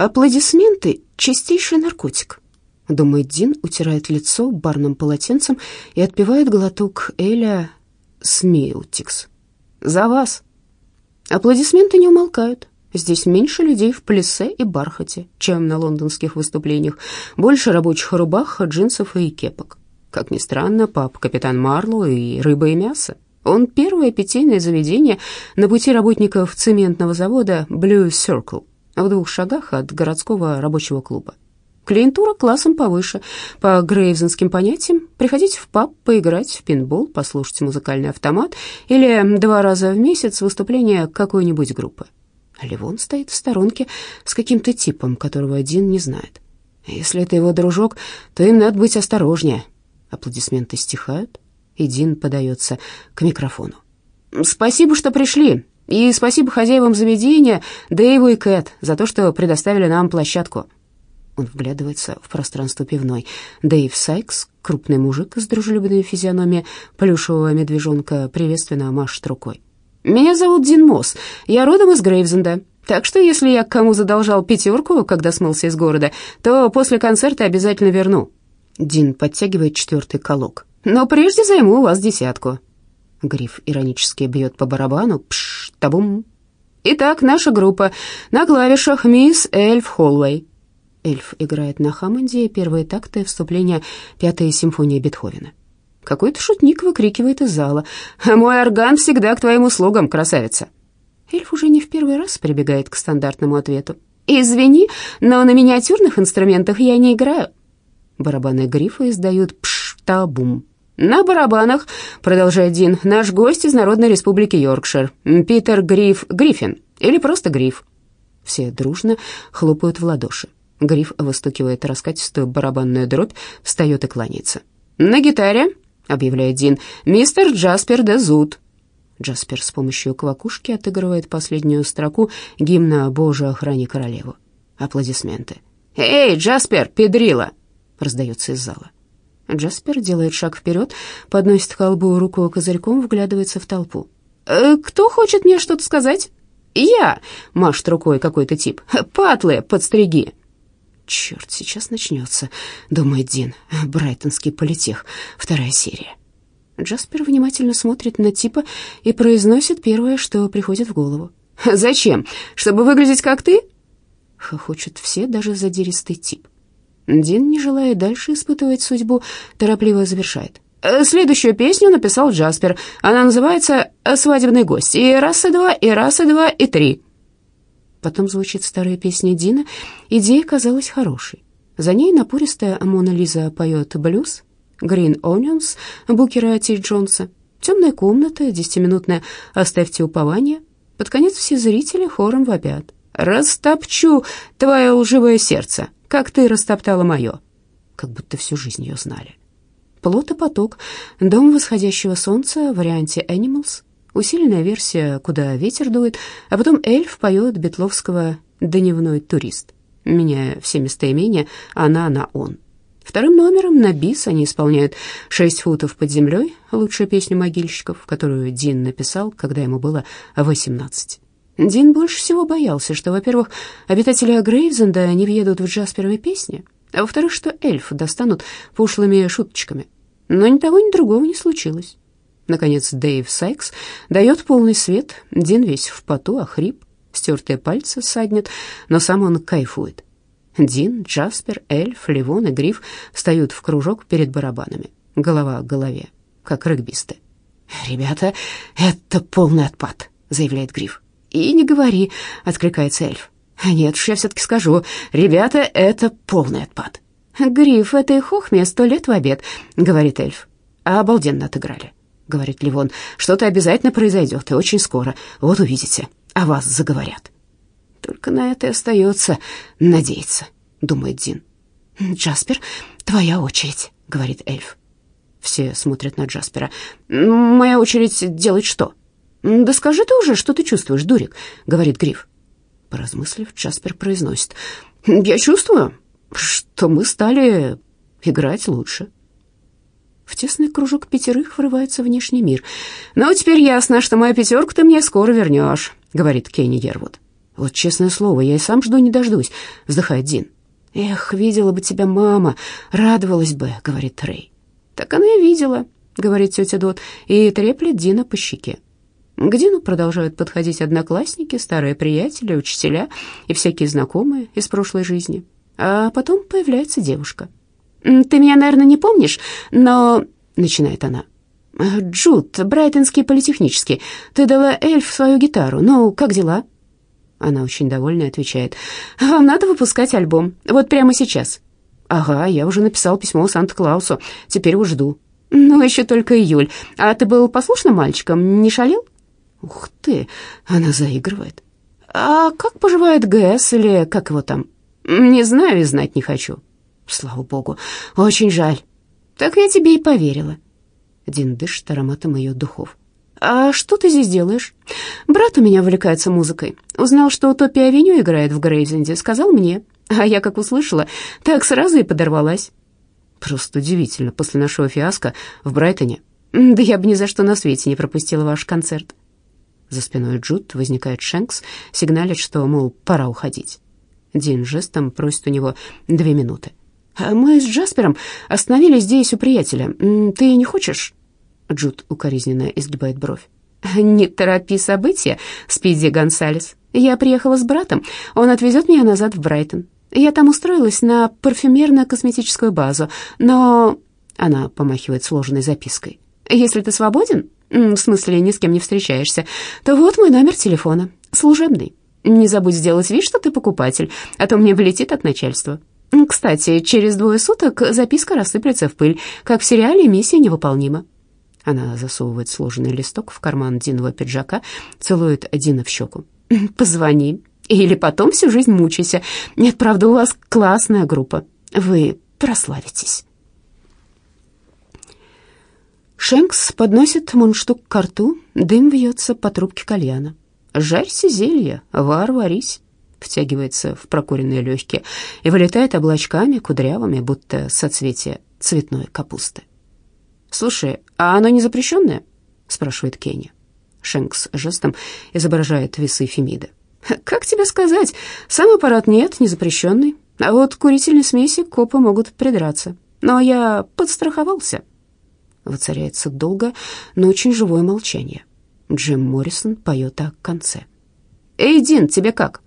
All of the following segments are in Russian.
Аплодисменты — чистейший наркотик. Думает Дин, утирает лицо барным полотенцем и отпивает глоток Эля Смеутикс. «За вас!» Аплодисменты не умолкают. Здесь меньше людей в плесе и бархате, чем на лондонских выступлениях. Больше рабочих рубах, джинсов и кепок. Как ни странно, пап Капитан Марло и рыба и мясо. Он первое питейное заведение на пути работников цементного завода Blue Circle в двух шагах от городского рабочего клуба. Клиентура классом повыше. По грейвзенским понятиям, приходить в паб, поиграть в пинбол, послушать музыкальный автомат или два раза в месяц выступление какой-нибудь группы. Ливон стоит в сторонке с каким-то типом, которого один не знает. Если это его дружок, то им надо быть осторожнее. Аплодисменты стихают, и Дин подается к микрофону. «Спасибо, что пришли, и спасибо хозяевам заведения, Дэйву и Кэт, за то, что предоставили нам площадку». Он вглядывается в пространство пивной. Дэйв Сайкс, крупный мужик с дружелюбной физиономией плюшевого медвежонка, приветственно машет рукой. «Меня зовут Дин Мосс, я родом из Грейвзенда, так что если я кому задолжал пятерку, когда смылся из города, то после концерта обязательно верну». Дин подтягивает четвертый колок. «Но прежде займу у вас десятку». Гриф иронически бьет по барабану. Пш, табум. «Итак, наша группа. На клавишах мисс Эльф Холлвей». Эльф играет на Хаммонде первые такты вступления пятой симфонии Бетховена. Какой-то шутник выкрикивает из зала. «Мой орган всегда к твоим услугам, красавица!» Эльф уже не в первый раз прибегает к стандартному ответу. «Извини, но на миниатюрных инструментах я не играю». Барабаны грифа издают пш-та-бум. «На барабанах», — продолжает Дин, — «наш гость из Народной Республики Йоркшир, Питер Гриф Гриффин, или просто Гриф». Все дружно хлопают в ладоши. Гриф выстукивает раскатистую барабанную дробь, встает и кланяется. «На гитаре», — объявляет Дин, — «мистер Джаспер де Зуд». Джаспер с помощью квакушки отыгрывает последнюю строку гимна «Боже, охрани королеву». Аплодисменты. «Эй, Джаспер, педрила!» — раздается из зала. Джаспер делает шаг вперед, подносит к колбу руку козырьком, вглядывается в толпу. «Э, «Кто хочет мне что-то сказать?» «Я!» — машет рукой какой-то тип. «Патлы, подстриги!» «Черт, сейчас начнется», — думает Дин. «Брайтонский политех, вторая серия». Джаспер внимательно смотрит на типа и произносит первое, что приходит в голову. «Зачем? Чтобы выглядеть как ты?» Хохочут все, даже задиристый тип. Дин, не желая дальше испытывать судьбу, торопливо завершает. «Э, «Следующую песню написал Джаспер. Она называется «Свадебный гость». И раз, и два, и раз, и два, и три». Потом звучит старая песня Дина. Идея казалась хорошей. За ней напористая Мона Лиза поет блюз, Green Onions Букера Ти Джонса, темная комната, десятиминутная «Оставьте упование». Под конец все зрители хором вопят. «Растопчу твое лживое сердце!» Как ты растоптала мое». Как будто всю жизнь ее знали. Плот и поток, дом восходящего солнца в варианте «Animals», усиленная версия «Куда ветер дует», а потом эльф поет Бетловского «Дневной турист», меняя все местоимения «она» на «он». Вторым номером на бис они исполняют «Шесть футов под землей», лучшую песню могильщиков, которую Дин написал, когда ему было восемнадцать. Дин больше всего боялся, что, во-первых, обитатели Грейвзенда не въедут в джасперовые песни, а во-вторых, что эльфы достанут пошлыми шуточками. Но ни того, ни другого не случилось. Наконец Дэйв Сайкс дает полный свет, Дин весь в поту, а хрип, стертые пальцы саднет, но сам он кайфует. Дин, Джаспер, Эльф, Ливон и Гриф встают в кружок перед барабанами, голова к голове, как регбисты. «Ребята, это полный отпад», — заявляет Гриф. «И не говори», — откликается эльф. «Нет уж, я все-таки скажу. Ребята, это полный отпад». «Гриф, этой хохме сто лет в обед», — говорит эльф. «А обалденно отыграли», — говорит Ливон. «Что-то обязательно произойдет, и очень скоро. Вот увидите, о вас заговорят». «Только на это и остается надеяться», — думает Дин. «Джаспер, твоя очередь», — говорит эльф. Все смотрят на Джаспера. «Моя очередь делать что?» «Да скажи ты уже, что ты чувствуешь, дурик», — говорит Гриф. Поразмыслив, Джаспер произносит. «Я чувствую, что мы стали играть лучше». В тесный кружок пятерых врывается внешний мир. «Ну, теперь ясно, что мою пятерку ты мне скоро вернешь», — говорит Кенни Гервуд. «Вот честное слово, я и сам жду не дождусь», — вздыхает Дин. «Эх, видела бы тебя мама, радовалась бы», — говорит Рэй. «Так она и видела», — говорит тетя Дот, и треплет Дина по щеке. К Дину продолжают подходить одноклассники, старые приятели, учителя и всякие знакомые из прошлой жизни. А потом появляется девушка. «Ты меня, наверное, не помнишь, но...» — начинает она. «Джуд, Брайтонский политехнический. Ты дала эльф свою гитару. Ну, как дела?» Она очень довольная отвечает. «Вам надо выпускать альбом. Вот прямо сейчас». «Ага, я уже написал письмо Санта-Клаусу. Теперь уж жду». «Ну, еще только июль. А ты был послушным мальчиком, не шалил?» «Ух ты!» — она заигрывает. «А как поживает ГС или как его там?» «Не знаю и знать не хочу». «Слава богу, очень жаль». «Так я тебе и поверила». Дин дышит ароматом ее духов. «А что ты здесь делаешь?» «Брат у меня увлекается музыкой. Узнал, что Утопия Авеню играет в Грейзенде, сказал мне. А я, как услышала, так сразу и подорвалась». «Просто удивительно, после нашего фиаско в Брайтоне. Да я бы ни за что на свете не пропустила ваш концерт». За спиной Джуд возникает Шенкс, сигналит, что, мол, пора уходить. Дин жестом просит у него две минуты. «А «Мы с Джаспером остановились здесь у приятеля. Ты не хочешь?» Джуд укоризненно изгибает бровь. «Не торопи события, Спиди Гонсалес. Я приехала с братом, он отвезет меня назад в Брайтон. Я там устроилась на парфюмерно-косметическую базу, но...» Она помахивает сложенной запиской. «Если ты свободен, в смысле ни с кем не встречаешься, то вот мой номер телефона, служебный. Не забудь сделать вид, что ты покупатель, а то мне влетит от начальства. Кстати, через двое суток записка рассыплется в пыль, как в сериале «Миссия невыполнима». Она засовывает сложенный листок в карман Диного пиджака, целует Дина в щеку. «Позвони, или потом всю жизнь мучайся. Нет, правда, у вас классная группа. Вы прославитесь». Шенкс подносит мундштук к рту, дым вьется по трубке кальяна. «Жарься зелье, вар варись» втягивается в прокуренные легкие и вылетает облачками кудрявыми, будто соцветия цветной капусты. «Слушай, а оно не запрещенное?» — спрашивает Кенни. Шенкс жестом изображает весы Фемида. «Как тебе сказать? Сам аппарат нет, не запрещенный. А вот курительной смеси копы могут придраться. Но я подстраховался». Воцаряется долго, но очень живое молчание. Джим Моррисон поет о конце. «Эй, Дин, тебе как?»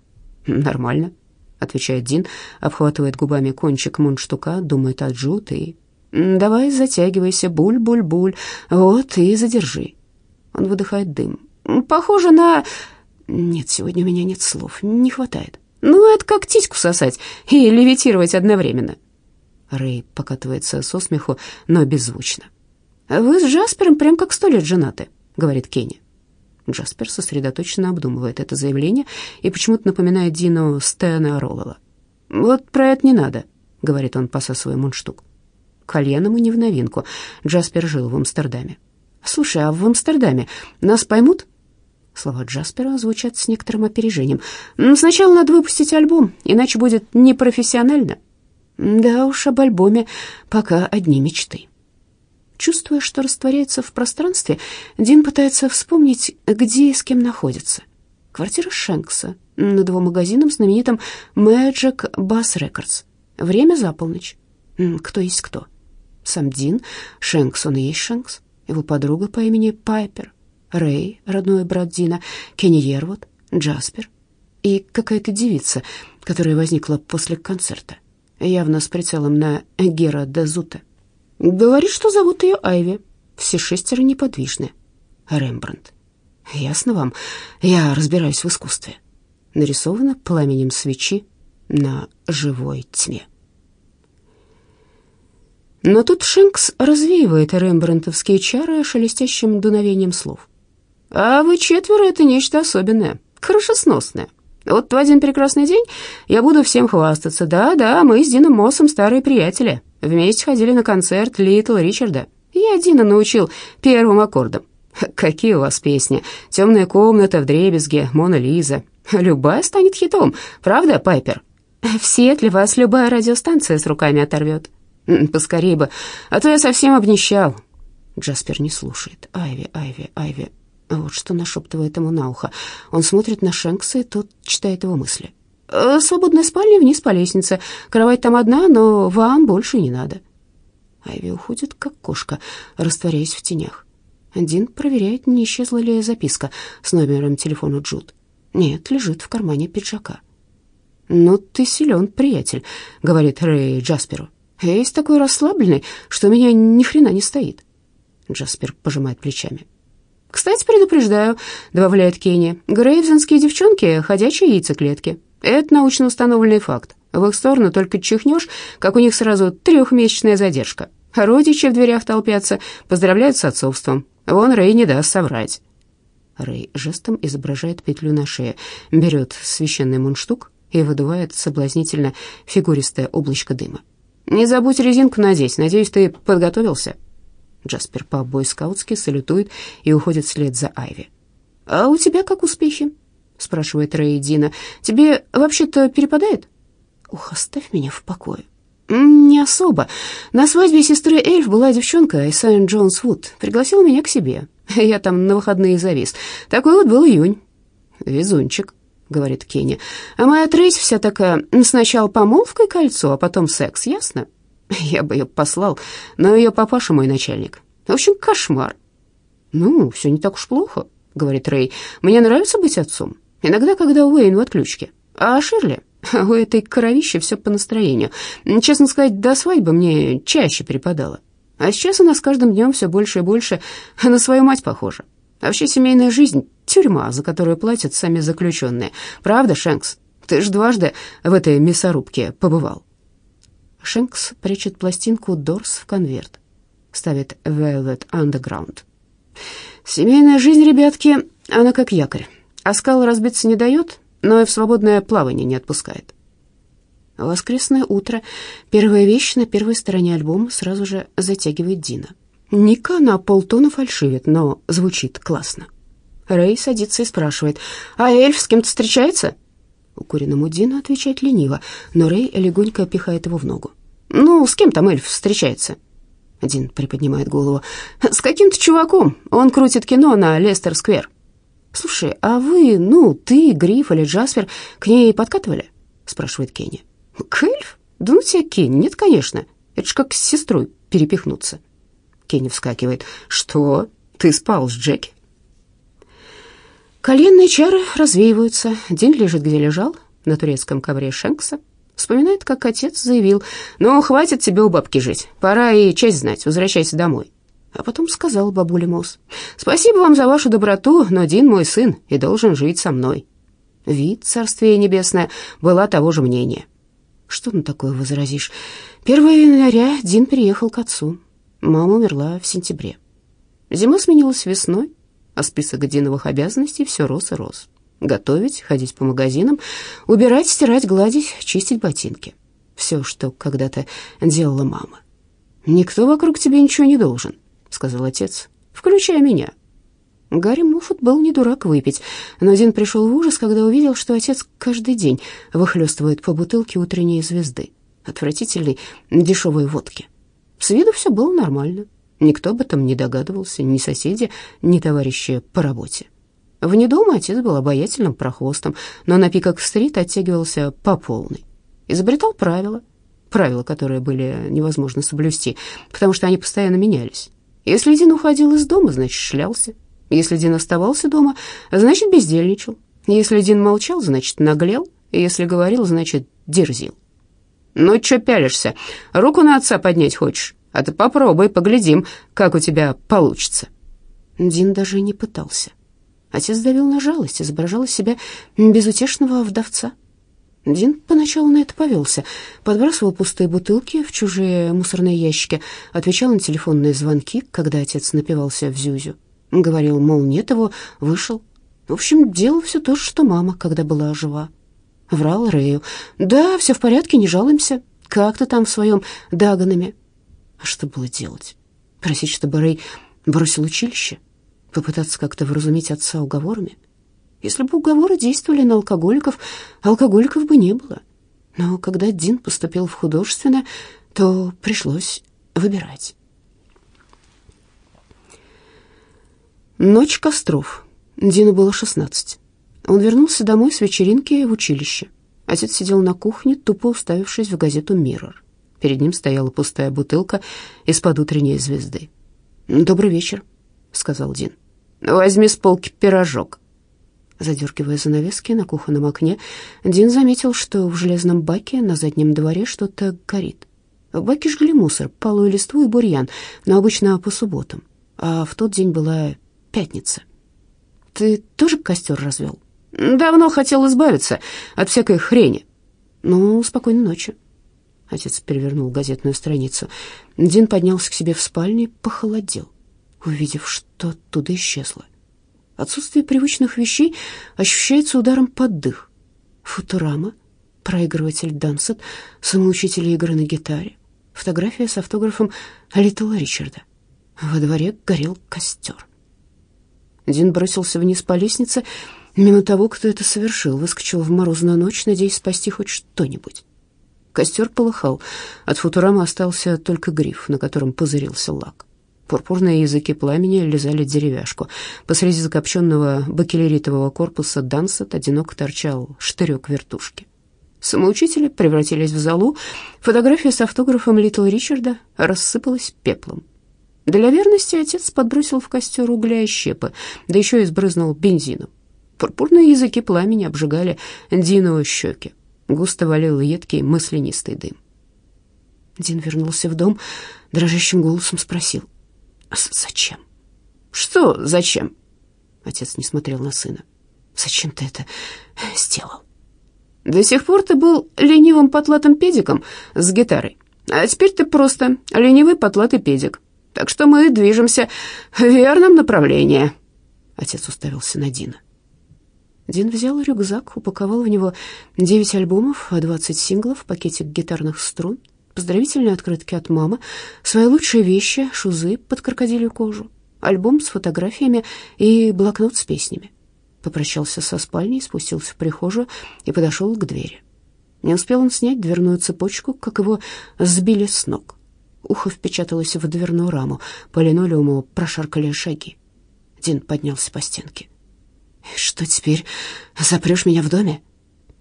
«Нормально», — отвечает Дин, обхватывает губами кончик мундштука, думает о Джуд и Давай затягивайся, буль-буль-буль. Вот и задержи. Он выдыхает дым. Похоже на... Нет, сегодня у меня нет слов, не хватает. Ну, это как титьку сосать и левитировать одновременно. Рэй покатывается со смеху, но беззвучно. «Вы с Джаспером прям как сто лет женаты», — говорит Кенни. Джаспер сосредоточенно обдумывает это заявление и почему-то напоминает Дину Стэна Роллова. «Вот про это не надо», — говорит он, посасывая мундштук. Кальян ему не в новинку. Джаспер жил в Амстердаме. «Слушай, а в Амстердаме нас поймут?» Слова Джаспера звучат с некоторым опережением. «Сначала надо выпустить альбом, иначе будет непрофессионально». «Да уж, об альбоме пока одни мечты». Чувствуя, что растворяется в пространстве, Дин пытается вспомнить, где и с кем находится. Квартира Шенкса над его магазином знаменитым Magic Bass Records. Время за полночь. Кто есть кто? Сам Дин, Шенкс, он и есть Шенкс, его подруга по имени Пайпер, Рэй, родной брат Дина, Кенни Ервуд, Джаспер и какая-то девица, которая возникла после концерта, явно с прицелом на Гера Дезута. Говорит, что зовут ее Айви. Все шестеро неподвижны. Рембрандт. Ясно вам, я разбираюсь в искусстве. Нарисовано пламенем свечи на живой тьме. Но тут Шенкс развеивает рембрандтовские чары шелестящим дуновением слов. «А вы четверо — это нечто особенное, крышесносное. Вот в один прекрасный день я буду всем хвастаться. Да-да, мы с Дином Моссом старые приятели. Вместе ходили на концерт Литл Ричарда. Я Дина научил первым аккордам. Какие у вас песни? «Темная комната», «Вдребезги», «Мона Лиза». Любая станет хитом, правда, Пайпер? В Сиэтле вас любая радиостанция с руками оторвет. Поскорей бы, а то я совсем обнищал. Джаспер не слушает. Айви, Айви, Айви. Вот что нашептывает ему на ухо. Он смотрит на Шенкса, и тот читает его мысли. «Э, «Свободная спальня вниз по лестнице. Кровать там одна, но вам больше не надо». Айви уходит, как кошка, растворяясь в тенях. Дин проверяет, не исчезла ли записка с номером телефона Джуд. Нет, лежит в кармане пиджака. «Ну, ты силен, приятель», — говорит Рэй Джасперу. «Я есть такой расслабленный, что меня ни хрена не стоит». Джаспер пожимает плечами. «Кстати, предупреждаю», — добавляет Кенни, «грейвзенские девчонки — ходячие яйцеклетки. Это научно установленный факт. В их сторону только чихнешь, как у них сразу трехмесячная задержка. Родичи в дверях толпятся, поздравляют с отцовством. Вон Рэй не даст соврать». Рэй жестом изображает петлю на шее, берет священный мундштук и выдувает соблазнительно фигуристое облачко дыма. «Не забудь резинку надеть. Надеюсь, ты подготовился?» Джаспер по-бойскаутски салютует и уходит вслед за Айви. «А у тебя как успехи?» — спрашивает Рэй Дина. «Тебе вообще-то перепадает?» «Ух, оставь меня в покое». «Не особо. На свадьбе сестры Эльф была девчонка из Сент-Джонс-Вуд. Пригласила меня к себе. Я там на выходные завис. Такой вот был июнь». «Везунчик», — говорит Кенни. «А моя Трейс вся такая, сначала помолвка и кольцо, а потом секс, ясно?» Я бы ее послал, но ее папаша мой начальник. В общем, кошмар. Ну, все не так уж плохо, говорит Рэй. Мне нравится быть отцом. Иногда, когда Уэйн в отключке. А Ширли? У этой кровищи все по настроению. Честно сказать, до свадьбы мне чаще перепадало. А сейчас она с каждым днем все больше и больше на свою мать похожа. Вообще семейная жизнь — тюрьма, за которую платят сами заключенные. Правда, Шенкс? Ты ж дважды в этой мясорубке побывал. Шенкс прячет пластинку Дорс в конверт. Ставит Velvet Underground. Семейная жизнь, ребятки, она как якорь. А скал разбиться не дает, но и в свободное плавание не отпускает. Воскресное утро. Первая вещь на первой стороне альбома сразу же затягивает Дина. Ника на полтона фальшивит, но звучит классно. Рэй садится и спрашивает, «А эльф с кем-то встречается?» Укуренному Дину отвечать лениво, но Рэй легонько пихает его в ногу. «Ну, с кем там эльф встречается?» Дин приподнимает голову. «С каким-то чуваком. Он крутит кино на Лестер-сквер». «Слушай, а вы, ну, ты, Гриф или Джаспер, к ней подкатывали?» спрашивает Кенни. «К эльф? Да ну тебя, Кенни, нет, конечно. Это ж как с сестрой перепихнуться». Кенни вскакивает. «Что? Ты спал с Джеки?» Коленные чары развеиваются. Дин лежит, где лежал, на турецком ковре Шенкса. Вспоминает, как отец заявил, «Ну, хватит тебе у бабки жить, пора и честь знать, возвращайся домой». А потом сказал бабуле Мос, «Спасибо вам за вашу доброту, но Дин мой сын и должен жить со мной». Вид, царствие небесное, была того же мнения. Что на такое возразишь? 1 января Дин переехал к отцу. Мама умерла в сентябре. Зима сменилась весной, а список Диновых обязанностей все рос и рос. Готовить, ходить по магазинам, убирать, стирать, гладить, чистить ботинки. Все, что когда-то делала мама. «Никто вокруг тебе ничего не должен», — сказал отец, — «включая меня». Гарри Муффет был не дурак выпить, но Дин пришел в ужас, когда увидел, что отец каждый день выхлестывает по бутылке утренней звезды, отвратительной дешевой водки. С виду все было нормально. Никто об этом не догадывался, ни соседи, ни товарищи по работе. Вне дома отец был обаятельным прохвостом, но на Пикок-стрит оттягивался по полной. Изобретал правила, правила, которые были невозможно соблюсти, потому что они постоянно менялись. Если Дин уходил из дома, значит, шлялся. Если Дин оставался дома, значит, бездельничал. Если Дин молчал, значит, наглел. Если говорил, значит, дерзил. «Ну, чё пялишься? Руку на отца поднять хочешь?» А ты попробуй, поглядим, как у тебя получится». Дин даже не пытался. Отец давил на жалость, изображал из себя безутешного вдовца. Дин поначалу на это повелся, подбрасывал пустые бутылки в чужие мусорные ящики, отвечал на телефонные звонки, когда отец напивался в Зюзю. Говорил, мол, нет его, вышел. В общем, делал все то же, что мама, когда была жива. Врал Рэю. «Да, все в порядке, не жалуемся. Как ты там в своем Даганами?» А что было делать? Просить, чтобы Рэй бросил училище? Попытаться как-то вразумить отца уговорами? Если бы уговоры действовали на алкоголиков, алкоголиков бы не было. Но когда Дин поступил в художественное, то пришлось выбирать. Ночь костров. Дину было 16. Он вернулся домой с вечеринки в училище. Отец сидел на кухне, тупо уставившись в газету «Миррор». Перед ним стояла пустая бутылка из-под утренней звезды. «Добрый вечер», — сказал Дин. «Возьми с полки пирожок». Задергивая занавески на кухонном окне, Дин заметил, что в железном баке на заднем дворе что-то горит. В баке жгли мусор, палую листву и бурьян, но обычно по субботам. А в тот день была пятница. «Ты тоже костер развел?» «Давно хотел избавиться от всякой хрени». «Ну, спокойной ночи». Отец перевернул газетную страницу. Дин поднялся к себе в спальню и похолодел, увидев, что оттуда исчезло. Отсутствие привычных вещей ощущается ударом под дых. Футурама, проигрыватель Дансет, самоучитель игры на гитаре, фотография с автографом Литла Ричарда. Во дворе горел костер. Дин бросился вниз по лестнице, мимо того, кто это совершил, выскочил в морозную ночь, надеясь спасти хоть что-нибудь. Костер полыхал, от футурамы остался только гриф, на котором пузырился лак. Пурпурные языки пламени лизали деревяшку. Посреди закопченного бакелеритового корпуса Дансет одиноко торчал штырек вертушки. Самоучители превратились в золу. Фотография с автографом Литл Ричарда рассыпалась пеплом. Для верности отец подбросил в костер угля и щепы, да еще и сбрызнул бензином. Пурпурные языки пламени обжигали Диновы щеки. Густо валил едкий мысленистый дым. Дин вернулся в дом, дрожащим голосом спросил. «Зачем?» «Что зачем?» Отец не смотрел на сына. «Зачем ты это сделал?» «До сих пор ты был ленивым потлатым педиком с гитарой, а теперь ты просто ленивый потлатый педик. Так что мы движемся в верном направлении». Отец уставился на Дина. Дин взял рюкзак, упаковал в него девять альбомов, двадцать синглов, пакетик гитарных струн, поздравительные открытки от мамы, свои лучшие вещи, шузы под крокодилью кожу, альбом с фотографиями и блокнот с песнями. Попрощался со спальней, спустился в прихожую и подошел к двери. Не успел он снять дверную цепочку, как его сбили с ног. Ухо впечаталось в дверную раму, по линолеуму прошаркали шаги. Дин поднялся по стенке. «Что теперь, запрешь меня в доме?»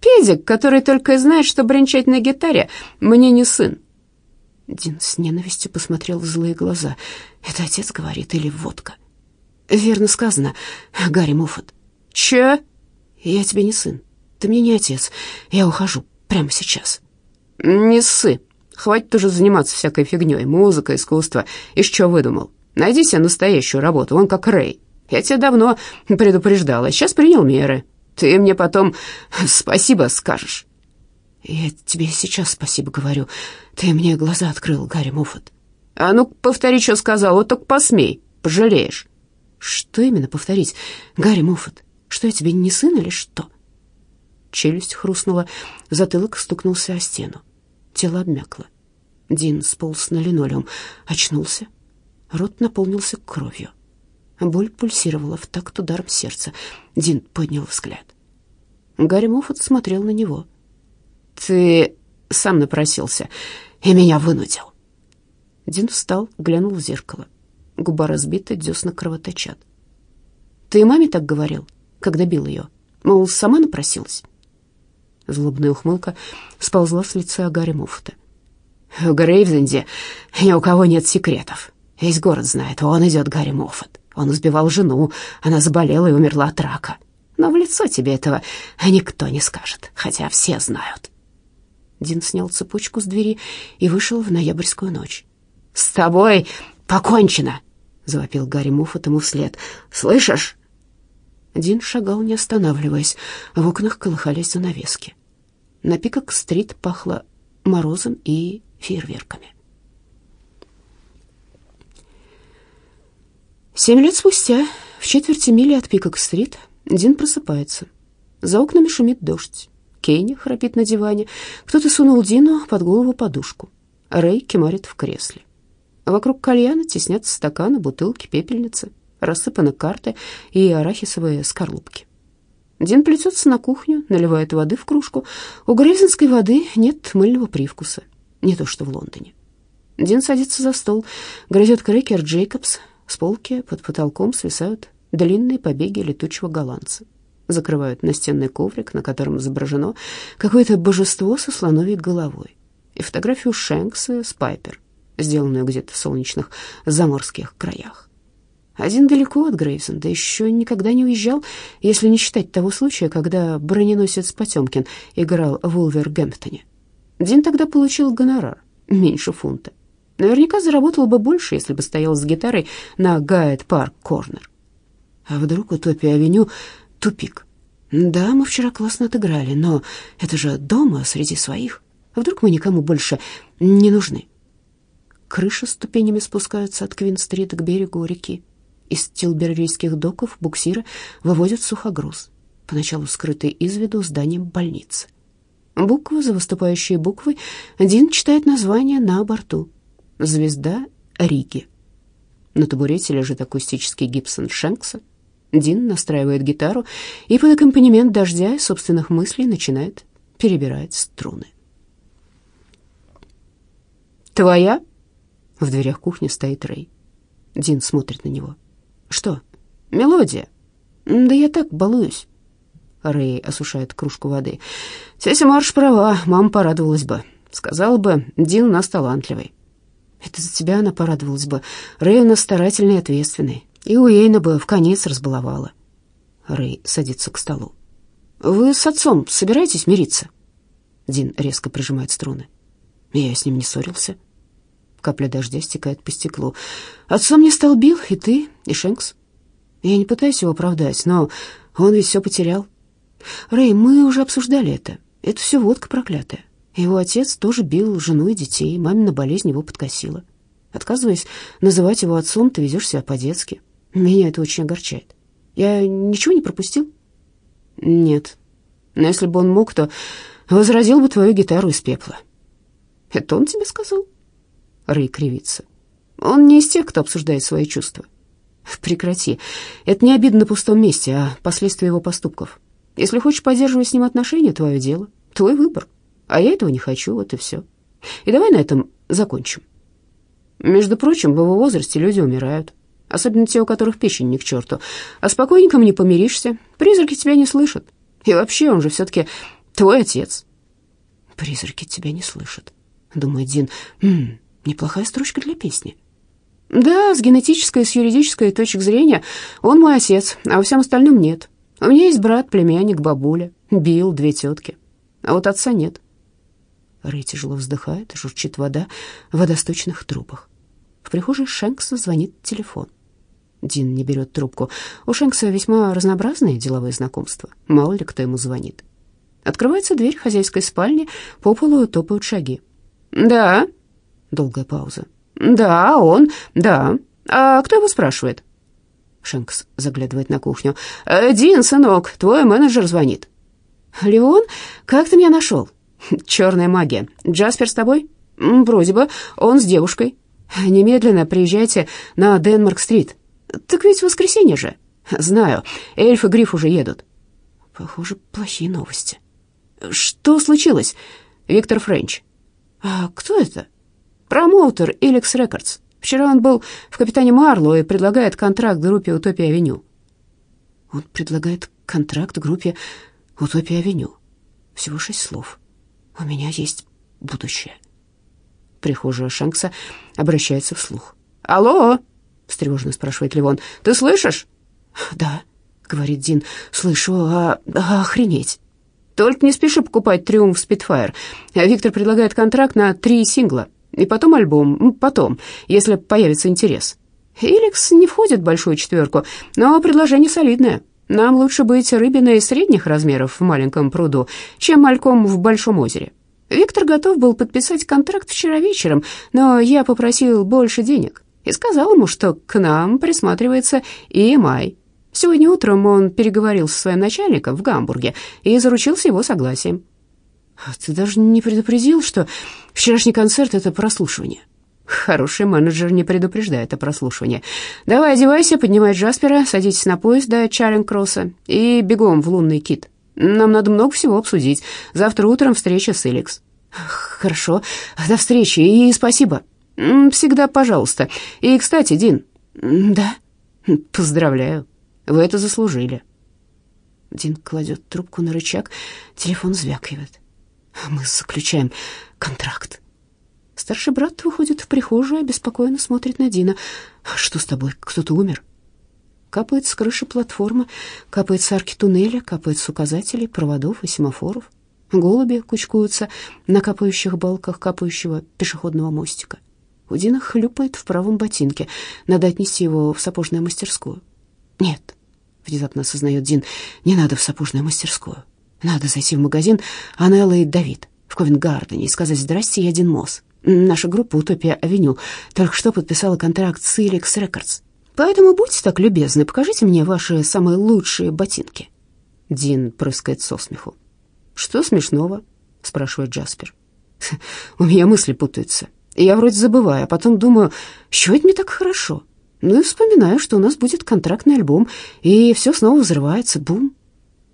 «Педик, который только и знает, что бренчать на гитаре, мне не сын». Дин с ненавистью посмотрел в злые глаза. «Это отец говорит или водка?» «Верно сказано, Гарри Муффет». «Че?» «Я тебе не сын. Ты мне не отец. Я ухожу прямо сейчас». «Не ссы», Хватит уже заниматься всякой фигней, музыка, искусство. И что выдумал? Найди себе настоящую работу, он как Рэй. Я тебя давно предупреждала, сейчас принял меры. Ты мне потом спасибо скажешь». «Я тебе сейчас спасибо говорю. Ты мне глаза открыл, Гарри Муффет». «А ну, повтори, что сказал, вот только посмей, пожалеешь». «Что именно повторить, Гарри Муффет? Что я тебе не сын или что?» Челюсть хрустнула, затылок стукнулся о стену. Тело обмякло. Дин сполз на линолеум, очнулся. Рот наполнился кровью. Боль пульсировала в такт ударом сердца. Дин поднял взгляд. Гарри Моффат смотрел на него. «Ты сам напросился и меня вынудил». Дин встал, глянул в зеркало. Губа разбита, десна кровоточат. «Ты маме так говорил, когда бил ее? Мол, сама напросилась?» Злобная ухмылка сползла с лица Гарри Моффата. В Грейвзенде ни у кого нет секретов. Весь город знает, он идет Гарри Моффат. Он избивал жену, она заболела и умерла от рака. Но в лицо тебе этого никто не скажет, хотя все знают. Дин снял цепочку с двери и вышел в ноябрьскую ночь. «С тобой покончено!» — завопил Гарри Моффат ему вслед. «Слышишь?» Дин шагал, не останавливаясь. В окнах колыхались занавески. На Пикок-стрит пахло морозом и фейерверками. Семь лет спустя, в четверти мили от Пикок-стрит, Дин просыпается. За окнами шумит дождь. Кенни храпит на диване. Кто-то сунул Дину под голову подушку. Рэй кемарит в кресле. Вокруг кальяна теснятся стаканы, бутылки, пепельницы, рассыпаны карты и арахисовые скорлупки. Дин плетется на кухню, наливает воды в кружку. У грейзенской воды нет мыльного привкуса, не то что в Лондоне. Дин садится за стол, грызет крекер Джейкобс. С полки под потолком свисают длинные побеги летучего голландца. Закрывают настенный коврик, на котором изображено какое-то божество со слоновой головой, и фотографию Шенкса с Пайпер, сделанную где-то в солнечных заморских краях. Один далеко от Грейвзенда, еще никогда не уезжал, если не считать того случая, когда броненосец Потемкин играл в Улвергемптоне. Дин тогда получил гонорар, меньше фунта. Наверняка заработал бы больше, если бы стоял с гитарой на Гайд Парк Корнер. А вдруг Утопия-авеню — тупик? Да, мы вчера классно отыграли, но это же дома среди своих. А вдруг мы никому больше не нужны? Крыши ступенями спускаются от Квин-стрит к берегу реки. Из тилбервийских доков буксиры вывозят сухогруз, поначалу скрытый из виду зданием больницы. Буквы за выступающей буквой Дин читает название на борту. «Звезда Риги». На табурете лежит акустический Гибсон Шенкса. Дин настраивает гитару и под аккомпанемент дождя и собственных мыслей начинает перебирать струны. «Твоя?» В дверях кухни стоит Рэй. Дин смотрит на него. «Что? Мелодия?» «Да я так балуюсь». Рэй осушает кружку воды. «Тетя Марш права, мама порадовалась бы. Сказала бы, Дин у нас талантливый». «Это за тебя она порадовалась бы. Рэй у нас старательный и ответственный. И у Эйна бы в конец разбаловала». Рэй садится к столу. «Вы с отцом собираетесь мириться?» Дин резко прижимает струны. «Я с ним не ссорился». Капля дождя стекает по стеклу. «Отцом мне стал Билл, и ты, и Шенкс. Я не пытаюсь его оправдать, но он ведь все потерял. Рэй, мы уже обсуждали это. Это все водка проклятая. Его отец тоже бил жену и детей, мамина болезнь его подкосила. Отказываясь называть его отцом, ты ведешь себя по-детски. Меня это очень огорчает. Я ничего не пропустил? Нет. Но если бы он мог, то возродил бы твою гитару из пепла. Это он тебе сказал? Рэй кривится. Он не из тех, кто обсуждает свои чувства. Прекрати. Это не обидно на пустом месте, а последствия его поступков. Если хочешь поддерживать с ним отношения, твое дело, твой выбор. А я этого не хочу, вот и все. И давай на этом закончим. Между прочим, в его возрасте люди умирают. Особенно те, у которых печень не к черту. А с покойником не помиришься. Призраки тебя не слышат. И вообще, он же все-таки твой отец. Призраки тебя не слышат, думает Дин. М -м, неплохая строчка для песни. Да, с генетической и с юридической точек зрения он мой отец, а во всем остальном нет. У меня есть брат, племянник, бабуля, Билл, две тетки. А вот отца нет. Рэй тяжело вздыхает, журчит вода в водосточных трубах. В прихожей Шенкса звонит телефон. Дин не берет трубку. У Шенкса весьма разнообразные деловые знакомства. Мало ли кто ему звонит. Открывается дверь хозяйской спальни, по полу топают шаги. «Да?» Долгая пауза. «Да, он, да. А кто его спрашивает?» Шенкс заглядывает на кухню. «Э, «Дин, сынок, твой менеджер звонит». «Леон, как ты меня нашел?» «Черная магия. Джаспер с тобой?» «Вроде бы. Он с девушкой». «Немедленно приезжайте на Денмарк-стрит». «Так ведь воскресенье же». «Знаю. Эльф и Гриф уже едут». «Похоже, плохие новости». «Что случилось?» «Виктор Френч». «А кто это?» «Промоутер Илекс Рекордс. Вчера он был в «Капитане Марло» и предлагает контракт группе «Утопия-авеню». Он предлагает контракт группе «Утопия-авеню». Всего шесть слов. «У меня есть будущее». Прихожая Шанкса обращается вслух. «Алло?» — встревоженно спрашивает Ливон. «Ты слышишь?» «Да», — говорит Дин. «Слышу, а, а охренеть». «Только не спеши покупать «Триумф Спитфайр». Виктор предлагает контракт на три сингла. И потом альбом, потом, если появится интерес. Иликс не входит в большую четверку, но предложение солидное. Нам лучше быть рыбиной средних размеров в маленьком пруду, чем мальком в большом озере. Виктор готов был подписать контракт вчера вечером, но я попросил больше денег и сказал ему, что к нам присматривается EMI. Сегодня утром он переговорил со своим начальником в Гамбурге и заручился его согласием. Ты даже не предупредил, что вчерашний концерт — это прослушивание. Хороший менеджер не предупреждает о прослушивании. Давай одевайся, поднимай Джаспера, садитесь на поезд до Чаринг-Кросса и бегом в лунный кит. Нам надо много всего обсудить. Завтра утром встреча с Эликс. Хорошо, до встречи и спасибо. Всегда пожалуйста. И, кстати, Дин. Да, поздравляю. Вы это заслужили». Дин кладет трубку на рычаг, телефон звякивает. «Мы заключаем контракт». Старший брат выходит в прихожую, обеспокоенно смотрит на Дина. «Что с тобой? Кто-то умер?» Капает с крыши платформы, капает с арки туннеля, капает с указателей, проводов и семафоров. Голуби кучкуются на капающих балках капающего пешеходного мостика. У Дина хлюпает в правом ботинке. Надо отнести его в сапожную мастерскую. «Нет», — внезапно осознает Дин, — «не надо в сапожную мастерскую. Надо зайти в магазин Анелло и Давиде в Ковент-Гардене и сказать «Здрасте, я Дин Мосс. Наша группа «Утопия Авеню» только что подписала контракт с Илекс Рекордс. Поэтому будьте так любезны, покажите мне ваши самые лучшие ботинки». Дин прыскает со смеху. «Что смешного?» — спрашивает Джаспер. «У меня мысли путаются. Я вроде забываю, а потом думаю, что это мне так хорошо? Ну и вспоминаю, что у нас будет контрактный альбом, и все снова взрывается. Бум!»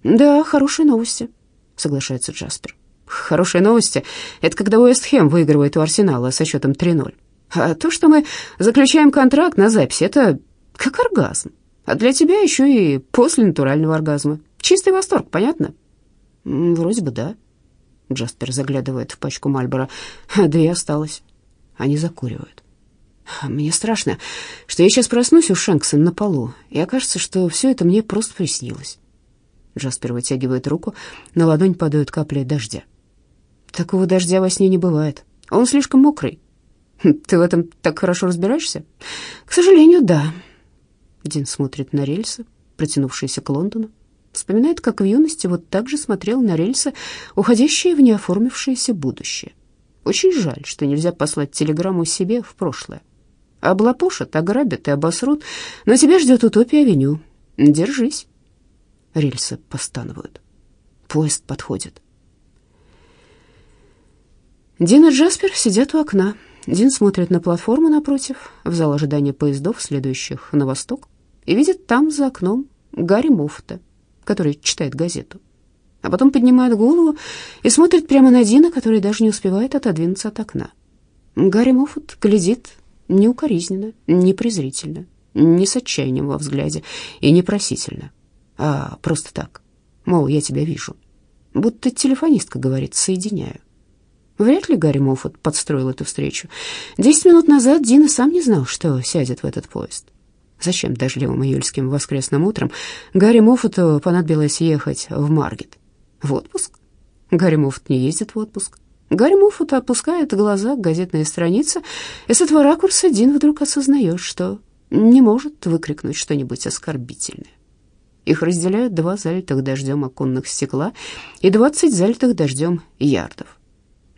«Да, хорошие новости», — соглашается Джаспер. Хорошие новости — это когда Уэст Хэм выигрывает у Арсенала со счетом 3-0. А то, что мы заключаем контракт на запись, это как оргазм. А для тебя еще и после натурального оргазма. Чистый восторг, понятно? Вроде бы да. Джаспер заглядывает в пачку Мальбора. Две осталось. Они закуривают. Мне страшно, что я сейчас проснусь у Шенкса на полу, и окажется, что все это мне просто приснилось. Джаспер вытягивает руку, на ладонь падают капли дождя. Такого дождя во сне не бывает. Он слишком мокрый. Ты в этом так хорошо разбираешься? К сожалению, да. Дин смотрит на рельсы, протянувшиеся к Лондону. Вспоминает, как в юности вот так же смотрел на рельсы, уходящие в неоформившееся будущее. Очень жаль, что нельзя послать телеграмму себе в прошлое. Облапошат, ограбят и обосрут, но тебя ждет утопия-авеню. Держись. Рельсы постанывают. Поезд подходит. Дин и Джаспер сидят у окна. Дин смотрит на платформу напротив, в зал ожидания поездов, следующих на восток, и видит там за окном Гарри Мофта, который читает газету. А потом поднимает голову и смотрит прямо на Дина, который даже не успевает отодвинуться от окна. Гарри Моффат глядит неукоризненно, не презрительно, не с отчаянием во взгляде и не просительно, а просто так, мол, я тебя вижу. Будто телефонистка говорит «соединяю». Вряд ли Гарри Моффат подстроил эту встречу. Десять минут назад Дина сам не знал, что сядет в этот поезд. Зачем дождливым июльским воскресным утром Гарри Моффату понадобилось ехать в Маргет? В отпуск? Гарри Моффат не ездит в отпуск. Гарри Моффат опускает глаза к газетной странице, и с этого ракурса Дин вдруг осознает, что не может выкрикнуть что-нибудь оскорбительное. Их разделяют два залитых дождем оконных стекла и двадцать залитых дождем ярдов.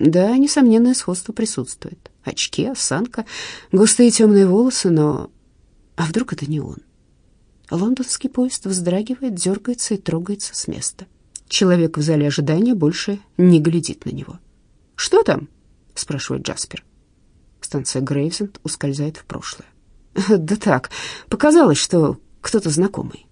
Да, несомненное сходство присутствует. Очки, осанка, густые темные волосы, но... А вдруг это не он? Лондонский поезд вздрагивает, дергается и трогается с места. Человек в зале ожидания больше не глядит на него. «Что там?» — спрашивает Джаспер. Станция Грейвзенд ускользает в прошлое. «Да так, показалось, что кто-то знакомый».